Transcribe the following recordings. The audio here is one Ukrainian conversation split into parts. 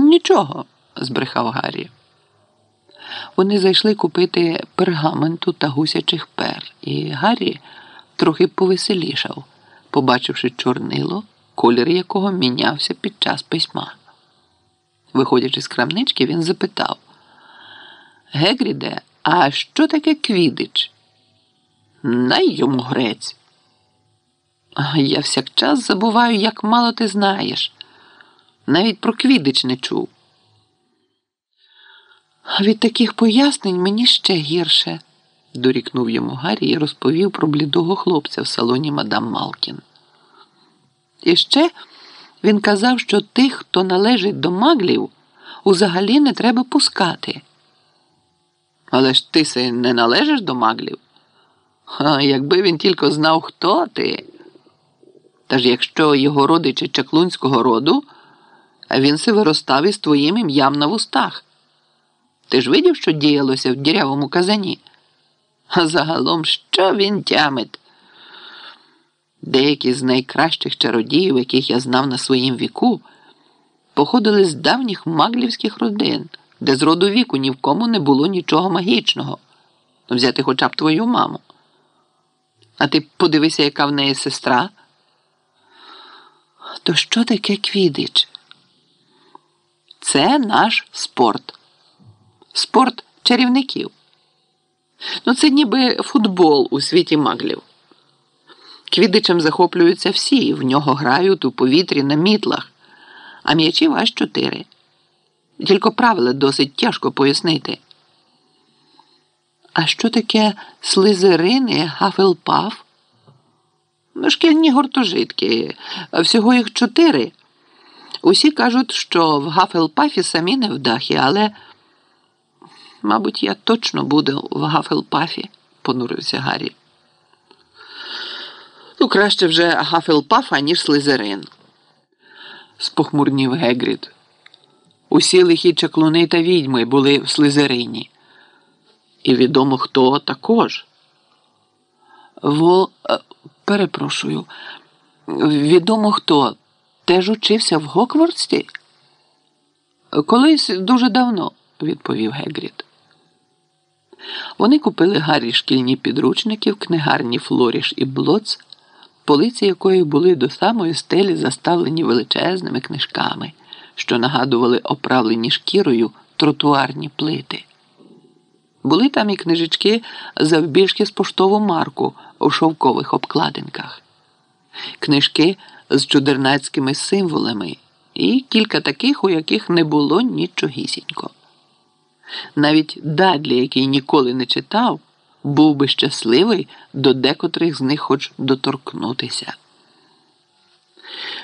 Нічого, збрехав Гаррі. Вони зайшли купити пергаменту та гусячих пер, і Гаррі трохи повеселішав, побачивши чорнило, колір якого мінявся під час письма. Виходячи з крамнички, він запитав Гегріде, а що таке квідич? Най йому грець. Я всякчас забуваю, як мало ти знаєш. Навіть про квідич не чув. А Від таких пояснень мені ще гірше, дорікнув йому Гаррі і розповів про блідого хлопця в салоні мадам Малкін. І ще він казав, що тих, хто належить до маглів, узагалі не треба пускати. Але ж ти си не належиш до маглів? А якби він тільки знав, хто ти. Та ж якщо його родичі чаклунського роду, він се виростав із твоїм ім'ям на вустах. Ти ж видів, що діялося в дірявому казані? А загалом, що він тямить? Деякі з найкращих чародіїв, яких я знав на своїм віку, походили з давніх маглівських родин, де з роду віку ні в кому не було нічого магічного. Взяти хоча б твою маму. А ти подивися, яка в неї сестра. То що таке квідич? Це наш спорт. Спорт чарівників. Ну, це ніби футбол у світі маглів. Квідичем захоплюються всі, в нього грають у повітрі на мітлах, а м'ячів аж чотири. Тільки правила досить тяжко пояснити. А що таке слизерини, гафелпаф? Ну, шкільні гуртожитки, всього їх чотири. Усі кажуть, що в Гафелпафі самі невдахи, але, мабуть, я точно буду в Гафелпафі, понурився Гаррі. Ну, краще вже Гафелпаф, аніж Слизерин, спохмурнів Гегрід. Усі лихі чаклуни та відьми були в Слизерині. І відомо хто також. Во, е, перепрошую, відомо хто теж учився в Гокворсті? Колись дуже давно, відповів Гегрід. Вони купили Гаррі шкільні підручники в книгарні Флоріш і Блоц, полиці якої були до самої стелі заставлені величезними книжками, що нагадували оправлені шкірою тротуарні плити. Були там і книжечки завбільшки з поштову марку у шовкових обкладинках, книжки з чудернацькими символами і кілька таких, у яких не було нічогісінько. Навіть Дадлі, який ніколи не читав, був би щасливий до декотрих з них хоч доторкнутися.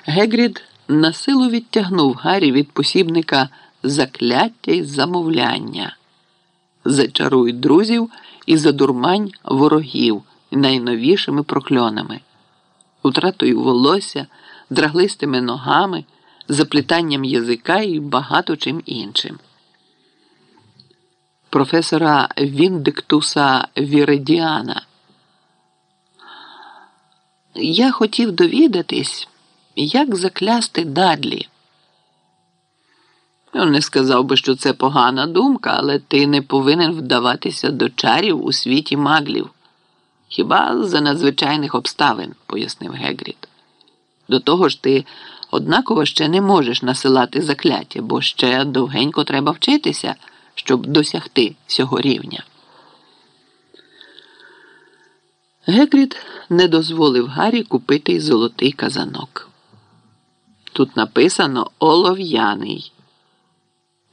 Гегрід на силу відтягнув Гаррі від посібника закляття й замовляння, зачаруй друзів і задурмань ворогів найновішими прокльонами, утратою волосся, драглистими ногами, заплітанням язика і багато чим іншим. Професора Віндиктуса Віредіана. Я хотів довідатись, як заклясти Дадлі. Ну, не сказав би, що це погана думка, але ти не повинен вдаватися до чарів у світі маглів. Хіба за надзвичайних обставин, пояснив Гегрід. До того ж, ти однаково ще не можеш насилати закляття, бо ще довгенько треба вчитися, щоб досягти цього рівня. Гегрід не дозволив Гаррі купити золотий казанок. Тут написано олов'яний.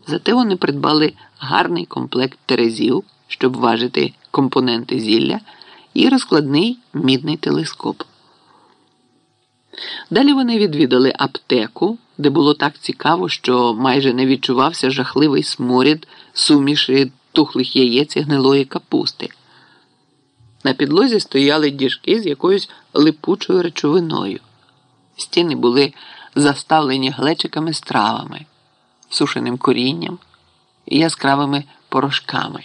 Зате вони придбали гарний комплект терезів, щоб важити компоненти зілля, і розкладний мідний телескоп. Далі вони відвідали аптеку, де було так цікаво, що майже не відчувався жахливий сморід суміші тухлих яєць і гнилої капусти. На підлозі стояли діжки з якоюсь липучою речовиною. Стіни були заставлені глечиками з травами, сушеним корінням і яскравими порошками.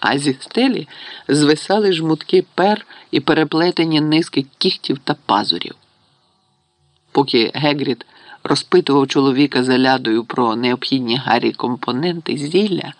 А зі стелі звисали жмутки пер і переплетені низки кіхтів та пазурів. Поки Гегріт розпитував чоловіка за лядою про необхідні гарі компоненти зілля.